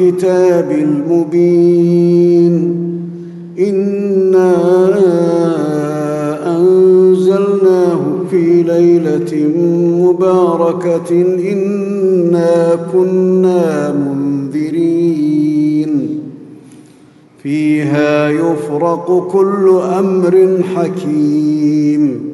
والكتاب المبين. إنا أنزلناه في ليلة مباركة. إنا كنا منذرين. فيها يفرق كل أمر حكيم.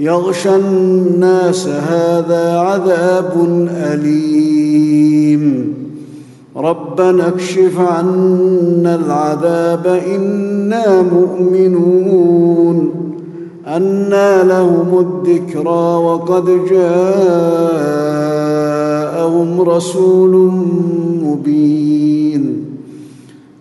يغشى الناس هذا عذاب أليم. ربنا اكشف عنا العذاب إنا مؤمنون. أنى لهم الذكرى وقد جاءهم رسول مبين.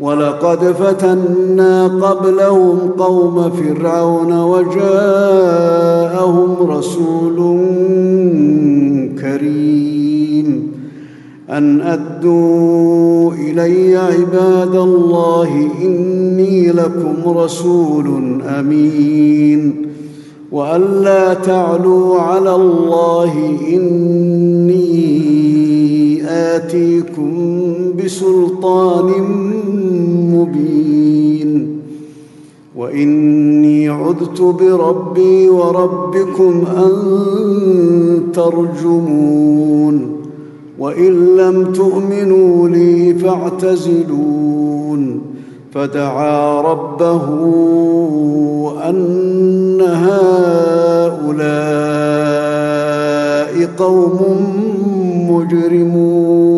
ولقد فتنا قبلهم قوم فرعون وجاءهم رسول كريم. أن أدوا إلي عباد الله إني لكم رسول أمين. وأن لا تعلوا على الله إني آتيكم بسلطان وإني عذت بربي وربكم أن ترجمون وإن لم تؤمنوا لي فاعتزلون فدعا ربه أن هؤلاء قوم مجرمون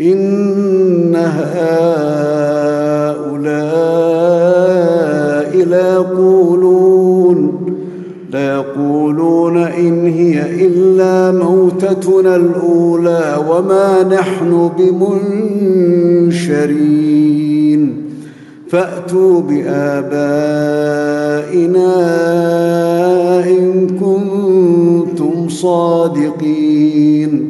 إن هؤلاء ليقولون ليقولون إن هي إلا موتتنا الأولى وما نحن بمنشرين. فأتوا بآبائنا إن كنتم صادقين.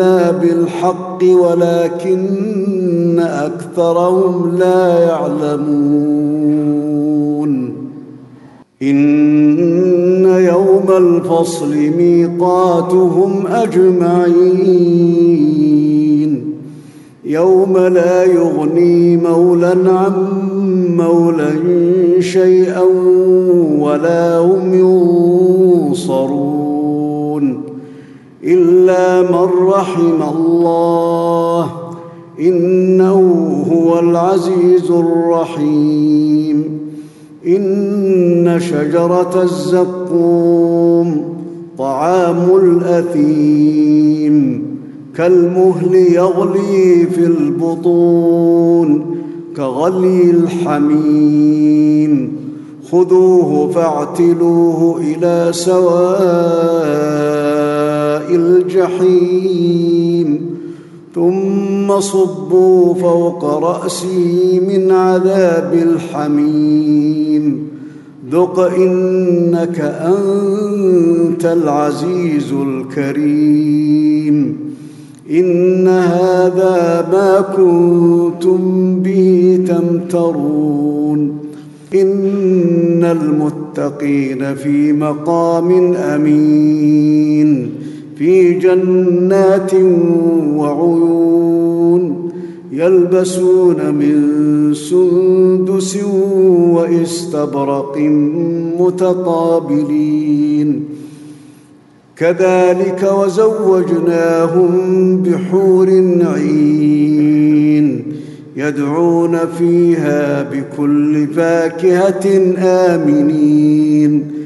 الا بالحق ولكن اكثرهم لا يعلمون ان يوم الفصل ميقاتهم اجمعين يوم لا يغني مولا عن مولا شيئا ولا هم ينصرون إلا من رحم الله إنه هو العزيز الرحيم. إن شجرة الزقوم طعام الأثيم كالمهل يغلي في البطون كغلي الحميم. خذوه فاعتلوه إلى سواء الجحيم ثم صبوا فوق راسه من عذاب الحميم. ذق إنك أنت العزيز الكريم. إن هذا ما كنتم به تمترون. إن المتقين في مقام أمين. في جنات وعيون يلبسون من سندس واستبرق متقابلين. كذلك وزوجناهم بحور عين يدعون فيها بكل فاكهة آمنين.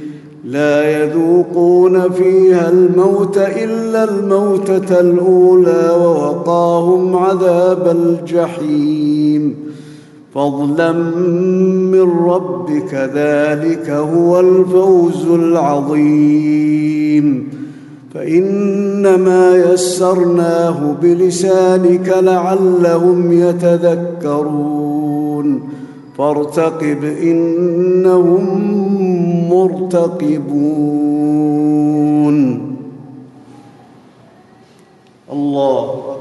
لا يذوقون فيها الموت إلا الموتة الأولى ووقاهم عذاب الجحيم. فضلا من ربك ذلك هو الفوز العظيم. فإنما يسرناه بلسانك لعلهم يتذكرون. فارتقب إنهم مرتقبون. الله